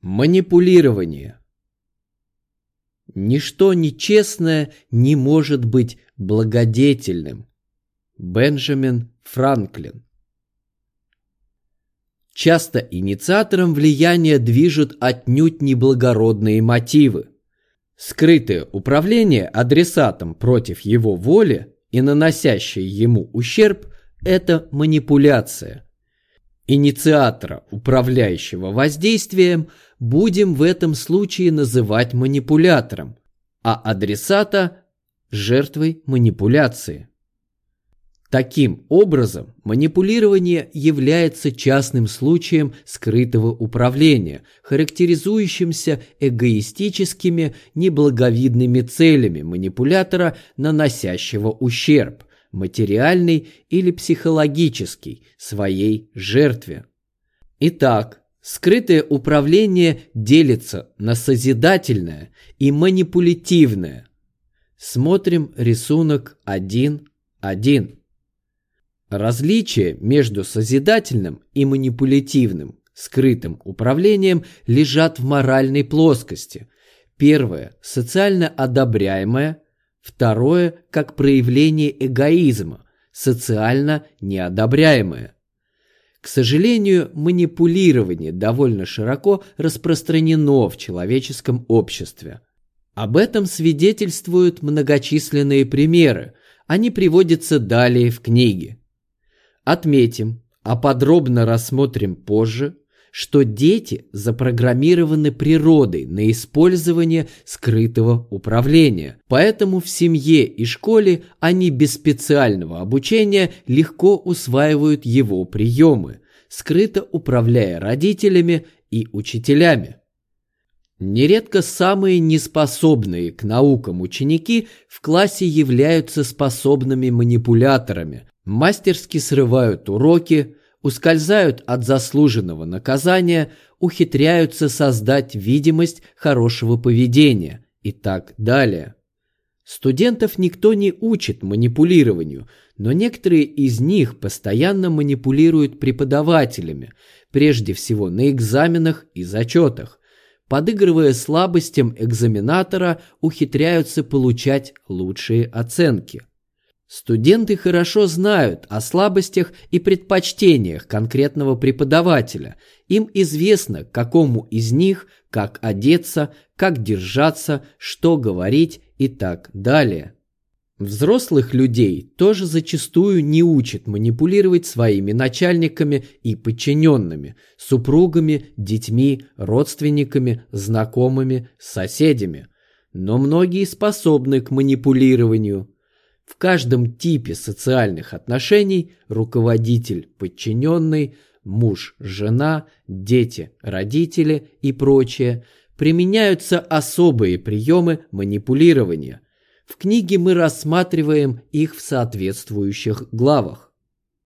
Манипулирование. Ничто нечестное не может быть благодетельным. Бенджамин Франклин. Часто инициатором влияния движут отнюдь неблагородные мотивы. Скрытое управление адресатом против его воли и наносящее ему ущерб – это манипуляция – Инициатора, управляющего воздействием, будем в этом случае называть манипулятором, а адресата – жертвой манипуляции. Таким образом, манипулирование является частным случаем скрытого управления, характеризующимся эгоистическими, неблаговидными целями манипулятора, наносящего ущерб, материальный или психологический, своей жертве. Итак, скрытое управление делится на созидательное и манипулятивное. Смотрим рисунок 1.1. Различие между созидательным и манипулятивным скрытым управлением лежат в моральной плоскости. Первое – социально одобряемое – Второе – как проявление эгоизма, социально неодобряемое. К сожалению, манипулирование довольно широко распространено в человеческом обществе. Об этом свидетельствуют многочисленные примеры, они приводятся далее в книге. Отметим, а подробно рассмотрим позже, что дети запрограммированы природой на использование скрытого управления. Поэтому в семье и школе они без специального обучения легко усваивают его приемы, скрыто управляя родителями и учителями. Нередко самые неспособные к наукам ученики в классе являются способными манипуляторами, мастерски срывают уроки, ускользают от заслуженного наказания, ухитряются создать видимость хорошего поведения и так далее. Студентов никто не учит манипулированию, но некоторые из них постоянно манипулируют преподавателями, прежде всего на экзаменах и зачетах. Подыгрывая слабостям экзаменатора, ухитряются получать лучшие оценки. Студенты хорошо знают о слабостях и предпочтениях конкретного преподавателя. Им известно, какому из них, как одеться, как держаться, что говорить и так далее. Взрослых людей тоже зачастую не учат манипулировать своими начальниками и подчиненными, супругами, детьми, родственниками, знакомыми, соседями. Но многие способны к манипулированию – в каждом типе социальных отношений руководитель, подчиненный, муж, жена, дети, родители и прочее применяются особые приемы манипулирования. В книге мы рассматриваем их в соответствующих главах.